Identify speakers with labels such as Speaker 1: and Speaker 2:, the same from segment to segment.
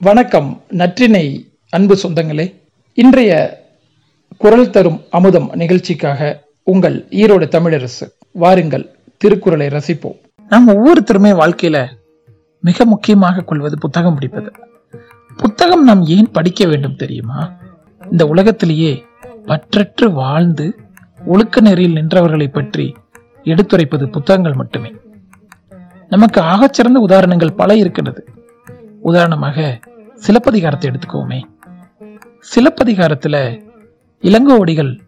Speaker 1: வணக்கம் நற்றினை அன்பு சொந்தங்களே. இன்றைய குரல் தரும் அமுதம் நிகழ்ச்சிக்காக உங்கள் ஈரோடு தமிழரசு. வாருங்கள் திருக்குறளை ரசிப்போம். நாம் ஒவ்வொருத்தருமே வாழ்க்கையில மிக முக்கியமாக கொள்வது புத்தகம் படிப்பது. புத்தகம் நாம் ஏன் படிக்க வேண்டும் தெரியுமா? இந்த உலகத்திலேயே பற்றற்று வாழ்ந்து ஒழுக்க நெறியில் நின்றவர்களை பற்றி எடுத்துரைப்பது புத்தகங்கள் மட்டுமே. நமக்கு ஆகச்சிறந்த உதாரணங்கள் பல இருக்கின்றது. உதாரணமாக சிலப்பதிகாரத்தை எடுத்துக்கோமே. சிலப்பதிகாரத்துல இளங்கோவடிகள்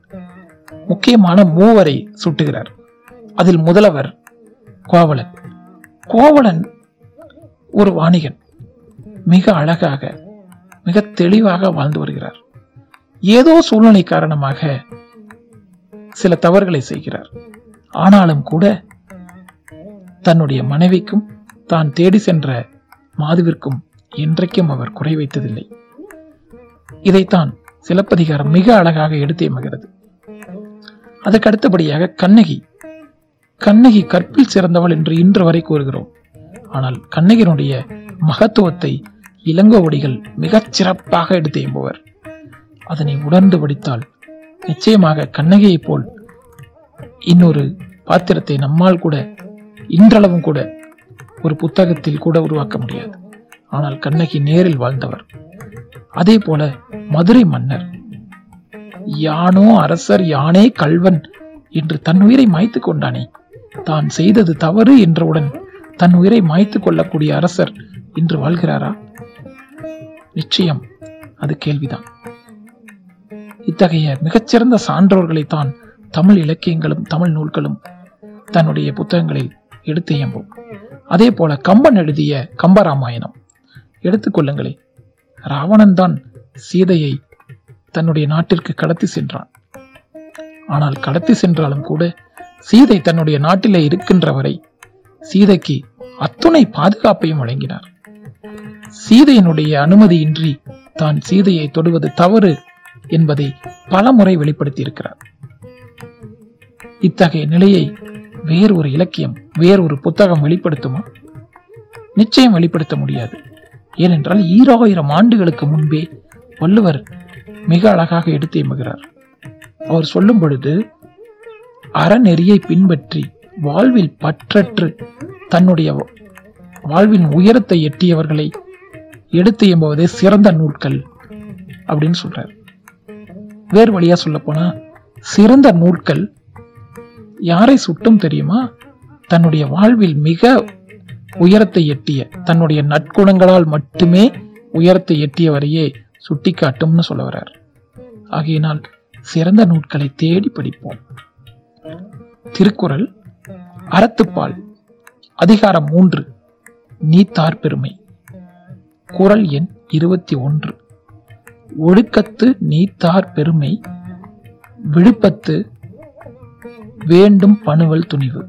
Speaker 1: முக்கியமான மூவரை சுட்டுகிறார். அதில் முதலவர் கோவலன். கோவலன் ஒரு வாணிகன். மிக அழகாக மிக தெளிவாக வாழ்ந்து வருகிறார். ஏதோ சூழ்நிலை காரணமாக சில தவறுகளை செய்கிறார். ஆனாலும் கூட தன்னுடைய மனைவிக்கும் தான் தேடி சென்ற மாதுவிற்கும் என்றைக்கும் அவர் குறை வைத்ததில்லை. இதைத்தான் சிலப்பதிகாரம் மிக அழகாக எடுத்தேமகிறது அதற்கு அடுத்தபடியாக கண்ணகி கண்ணகி கற்பில் சிறந்தவள் என்று இன்று வரை கூறுகிறோம். ஆனால் கண்ணகியினுடைய மகத்துவத்தை இளங்கோவடிகள் மிகச் சிறப்பாக எடுத்து எம்புவர். அதனை உணர்ந்து படித்தால் நிச்சயமாக கண்ணகியைப் போல் இன்னொரு பாத்திரத்தை நம்மால் கூட இன்றளவும் கூட ஒரு புத்தகத்தில் கூட உருவாக்க முடியாது. ஆனால் கண்ணகி நேரில் வாழ்ந்தவர். அதே போல மதுரை மன்னர் யானோ அரசர் யானே கல்வன் என்று தன் உயிரை மாய்த்து கொண்டானே. தான் செய்தது தவறு என்றவுடன் தன் உயிரை மாய்த்து கொள்ளக்கூடிய அரசர் இன்று வாழ்கிறாரா? நிச்சயம் அது கேள்விதான். இத்தகைய மிகச்சிறந்த சான்றோர்களை தான் தமிழ் இலக்கியங்களும் தமிழ் நூல்களும் தன்னுடைய புத்தகங்களில் எடுத்து இயம்பும். அதே போல கம்பன் எழுதிய கம்பராமாயணம் எடுத்துக்கொள்ளுங்களே ராவணன் தான் சீதையை தன்னுடைய நாட்டிற்கு கடத்தி சென்றான். ஆனால் கடத்தி சென்றாலும் கூட சீதை தன்னுடைய நாட்டிலே இருக்கின்ற வரை சீதைக்கு அத்துணை பாதுகாப்பையும் வழங்கினார். சீதையினுடைய அனுமதியின்றி தான் சீதையை தொடுவது தவறு என்பதை பல முறை வெளிப்படுத்தியிருக்கிறார். இத்தகைய நிலையை வேறு ஒரு இலக்கியம் வேறு ஒரு புத்தகம் வெளிப்படுத்துமா? நிச்சயம் வெளிப்படுத்த முடியாது. ஏனென்றால் ஈராயிரம் ஆண்டுகளுக்கு முன்பே வள்ளுவர் மிக அழகாக எடுத்து எம்புகிறார் அவர் சொல்லும் பொழுது அறநெறியை பின்பற்றி வாழ்வில் பற்றற்று தன்னுடைய வாழ்வின் உயரத்தை எட்டியவர்களை எடுத்து எம்புவதே சிறந்த நூல்கள் அப்படின்னு சொல்றார். வேறு வழியா சொல்ல போனா சிறந்த நூல்கள் யாரை சுட்டும் தெரியுமா? தன்னுடைய வாழ்வில் மிக உயரத்தை எட்டிய தன்னுடைய நற்குணங்களால் மட்டுமே உயரத்தை எட்டியவரையே சுட்டிக்காட்டும்னு சொல்ல வர்றார். ஆகையினால் சிறந்த நூல்களை தேடி படிப்போம். திருக்குறள் அறத்துப்பால் அதிகாரம் மூன்று நீத்தார் பெருமை. குரல் எண் இருபத்தி ஒன்று. ஒழுக்கத்து நீத்தார் பெருமை விழுப்பத்து வேண்டும் பணுவல் துணிவு.